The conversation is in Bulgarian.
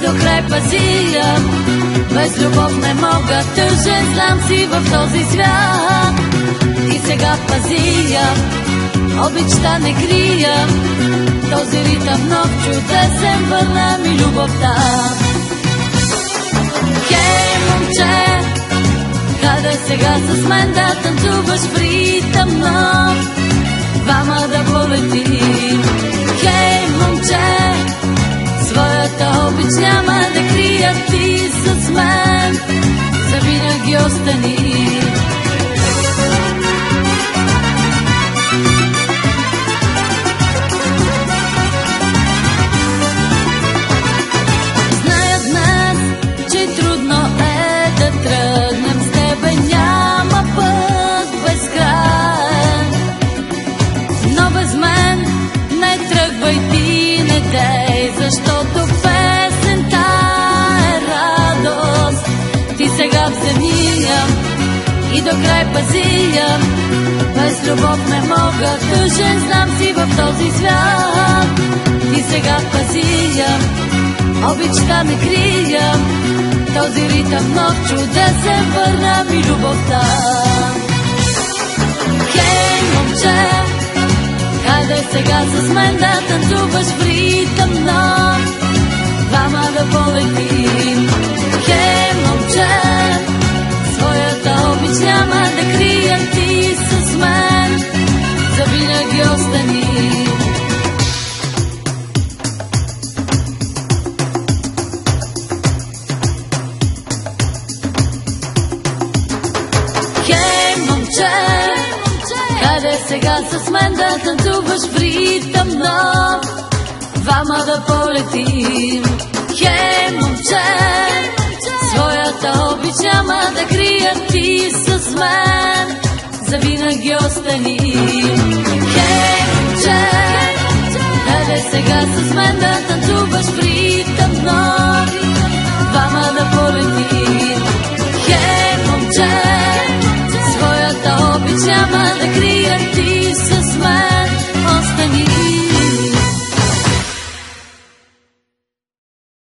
до край пазия. Без любов не мога, тъжен знам си в този свят. И сега пазия, обичта не крия, този ритъм нов чудесен върна ми любовта. Хей, момче, Хайде сега с мен да танцуваш в ритъм нов Двама да полетим сега вземи я и до край пази я Без любов не мога, тъжен знам си в този свят. Ти сега пази я обичта не крия. Този ритъм нов чудесен върна ми любовта. Хей, момче, хайде сега с мен да танцуваш в ритъм нов хайде сега с мен да танцуваш в ритъм нов Двама да полетим. Хей, момче, своята обич няма да крия ти с мен. Завинаги остани Хей, момче, хайде сега с мен да танцуваш в ритъм нов Двама да полетим. Хей, момче, своята обич няма да крия